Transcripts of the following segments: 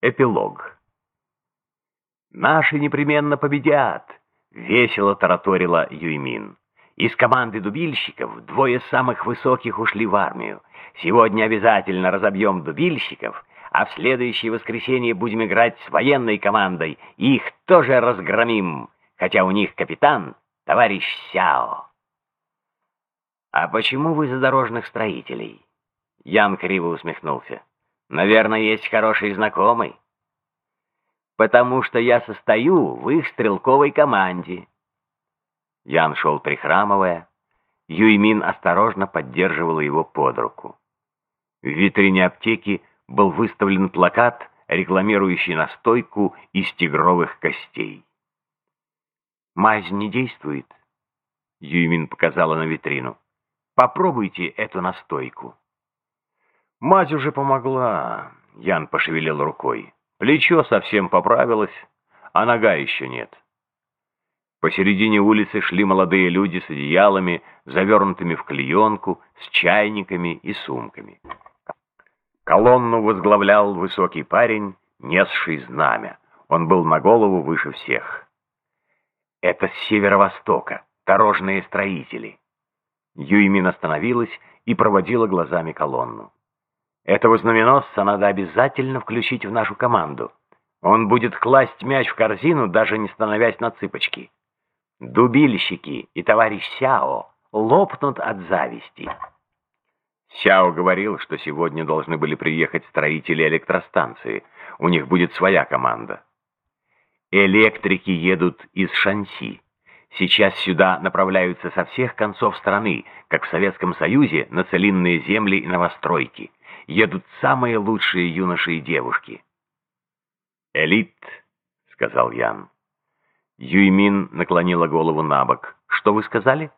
Эпилог. «Наши непременно победят!» — весело тараторила Юймин. «Из команды дубильщиков двое самых высоких ушли в армию. Сегодня обязательно разобьем дубильщиков, а в следующее воскресенье будем играть с военной командой, и их тоже разгромим, хотя у них капитан — товарищ Сяо». «А почему вы за дорожных строителей?» Ян криво усмехнулся. Наверное, есть хороший знакомый. Потому что я состою в их стрелковой команде. Ян шел прихрамывая. Юймин осторожно поддерживала его под руку. В витрине аптеки был выставлен плакат, рекламирующий настойку из тигровых костей. «Мазь не действует», — Юймин показала на витрину. «Попробуйте эту настойку». Мать уже помогла, Ян пошевелил рукой. Плечо совсем поправилось, а нога еще нет. Посередине улицы шли молодые люди с одеялами, завернутыми в клеенку, с чайниками и сумками. Колонну возглавлял высокий парень, несший знамя. Он был на голову выше всех. Это с северо-востока, дорожные строители. Юймин остановилась и проводила глазами колонну. Этого знаменосца надо обязательно включить в нашу команду. Он будет класть мяч в корзину, даже не становясь на цыпочки. Дубильщики и товарищ Сяо лопнут от зависти. Сяо говорил, что сегодня должны были приехать строители электростанции. У них будет своя команда. Электрики едут из Шанси. Сейчас сюда направляются со всех концов страны, как в Советском Союзе, на целинные земли и новостройки едут самые лучшие юноши и девушки. «Элит», — сказал Ян. Юймин наклонила голову на бок. «Что вы сказали?»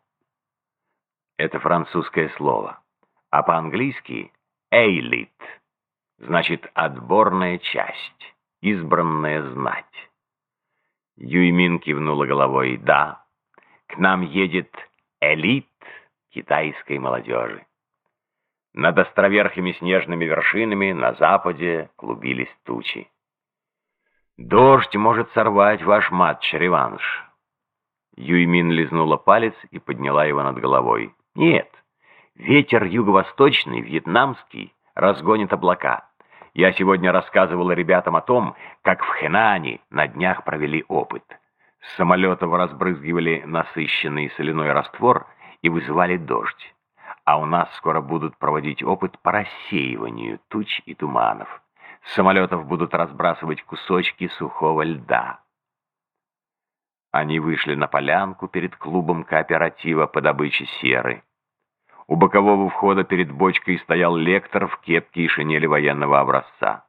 Это французское слово. А по-английски «эйлит» значит «отборная часть», «избранная знать». Юймин кивнула головой. «Да, к нам едет элит китайской молодежи. Над островерхими снежными вершинами на западе клубились тучи. «Дождь может сорвать ваш матч-реванш». Юймин лизнула палец и подняла его над головой. «Нет, ветер юго-восточный, вьетнамский, разгонит облака. Я сегодня рассказывал ребятам о том, как в Хэнане на днях провели опыт. С самолетов разбрызгивали насыщенный соляной раствор и вызывали дождь а у нас скоро будут проводить опыт по рассеиванию туч и туманов. С самолетов будут разбрасывать кусочки сухого льда. Они вышли на полянку перед клубом кооператива по добыче серы. У бокового входа перед бочкой стоял лектор в кепке и шинели военного образца.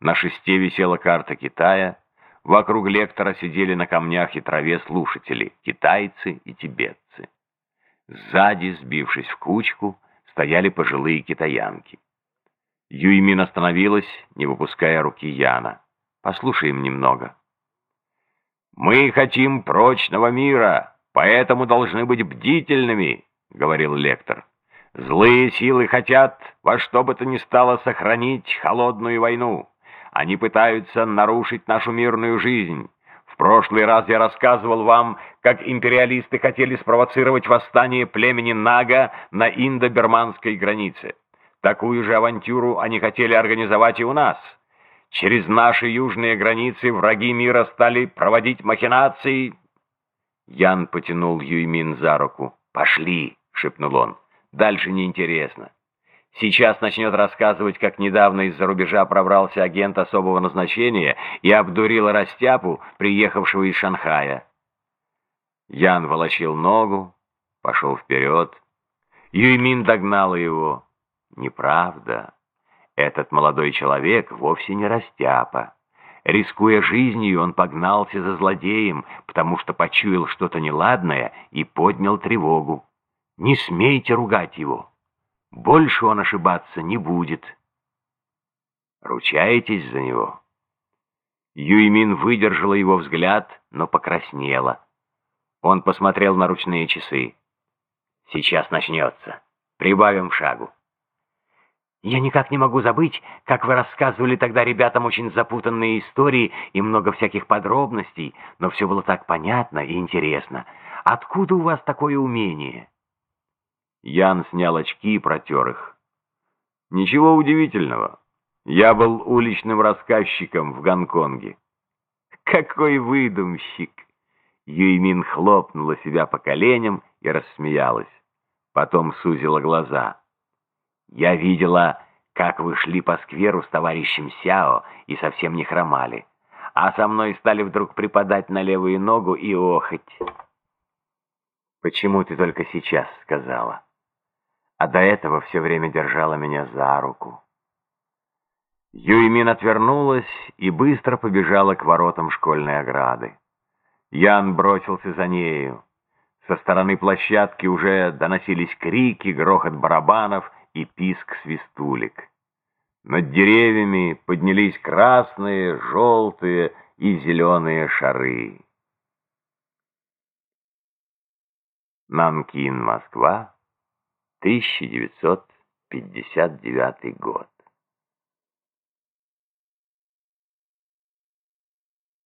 На шесте висела карта Китая. Вокруг лектора сидели на камнях и траве слушатели, китайцы и тибетцы. Сзади, сбившись в кучку, стояли пожилые китаянки. Юймин остановилась, не выпуская руки Яна. «Послушаем немного». «Мы хотим прочного мира, поэтому должны быть бдительными», — говорил лектор. «Злые силы хотят во что бы то ни стало сохранить холодную войну. Они пытаются нарушить нашу мирную жизнь прошлый раз я рассказывал вам, как империалисты хотели спровоцировать восстание племени Нага на индо-берманской границе. Такую же авантюру они хотели организовать и у нас. Через наши южные границы враги мира стали проводить махинации. Ян потянул Юймин за руку. «Пошли!» — шепнул он. «Дальше неинтересно. Сейчас начнет рассказывать, как недавно из-за рубежа пробрался агент особого назначения и обдурил Растяпу, приехавшего из Шанхая. Ян волочил ногу, пошел вперед. Юймин догнала его. Неправда. Этот молодой человек вовсе не Растяпа. Рискуя жизнью, он погнался за злодеем, потому что почуял что-то неладное и поднял тревогу. Не смейте ругать его. Больше он ошибаться не будет. Ручаетесь за него? Юймин выдержала его взгляд, но покраснела. Он посмотрел на ручные часы. Сейчас начнется. Прибавим шагу. Я никак не могу забыть, как вы рассказывали тогда ребятам очень запутанные истории и много всяких подробностей, но все было так понятно и интересно. Откуда у вас такое умение?» Ян снял очки и протер их. «Ничего удивительного. Я был уличным рассказчиком в Гонконге». «Какой выдумщик!» Юймин хлопнула себя по коленям и рассмеялась. Потом сузила глаза. Я видела, как вы шли по скверу с товарищем Сяо и совсем не хромали, а со мной стали вдруг припадать на левую ногу и охоть. Почему ты только сейчас сказала? А до этого все время держала меня за руку. Юймин отвернулась и быстро побежала к воротам школьной ограды. Ян бросился за нею. Со стороны площадки уже доносились крики, грохот барабанов и писк свистулек. Над деревьями поднялись красные, желтые и зеленые шары. Нанкин, Москва, 1959 год.